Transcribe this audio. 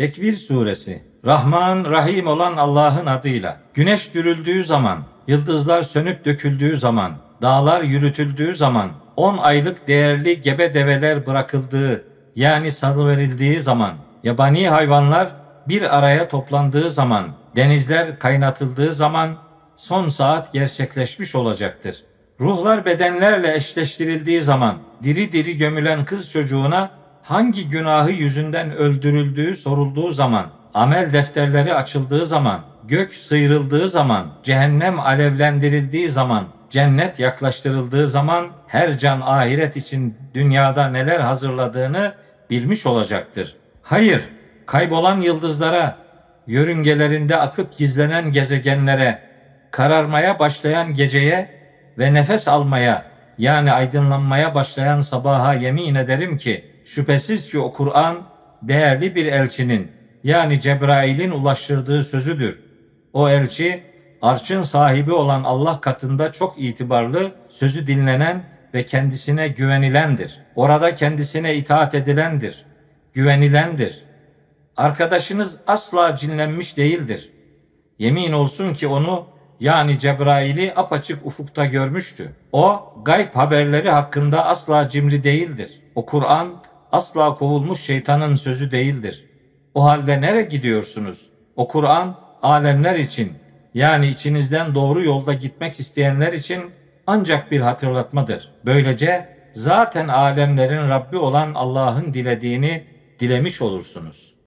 Tekvir suresi Rahman Rahim olan Allah'ın adıyla. Güneş dürüldüğü zaman, yıldızlar sönüp döküldüğü zaman, dağlar yürütüldüğü zaman, 10 aylık değerli gebe develer bırakıldığı yani salıverildiği zaman, yabani hayvanlar bir araya toplandığı zaman, denizler kaynatıldığı zaman son saat gerçekleşmiş olacaktır. Ruhlar bedenlerle eşleştirildiği zaman diri diri gömülen kız çocuğuna hangi günahı yüzünden öldürüldüğü sorulduğu zaman, amel defterleri açıldığı zaman, gök sıyrıldığı zaman, cehennem alevlendirildiği zaman, cennet yaklaştırıldığı zaman her can ahiret için dünyada neler hazırladığını bilmiş olacaktır. Hayır, kaybolan yıldızlara, yörüngelerinde akıp gizlenen gezegenlere, kararmaya başlayan geceye ve nefes almaya yani aydınlanmaya başlayan sabaha yemin ederim ki şüphesiz ki o Kur'an değerli bir elçinin yani Cebrail'in ulaştırdığı sözüdür. O elçi arşın sahibi olan Allah katında çok itibarlı, sözü dinlenen ve kendisine güvenilendir. Orada kendisine itaat edilendir, güvenilendir. Arkadaşınız asla cinlenmiş değildir. Yemin olsun ki onu yani Cebrail'i apaçık ufukta görmüştü. O gayb haberleri hakkında asla cimri değildir. O Kur'an asla kovulmuş şeytanın sözü değildir. O halde nereye gidiyorsunuz? O Kur'an alemler için yani içinizden doğru yolda gitmek isteyenler için ancak bir hatırlatmadır. Böylece zaten alemlerin Rabbi olan Allah'ın dilediğini dilemiş olursunuz.''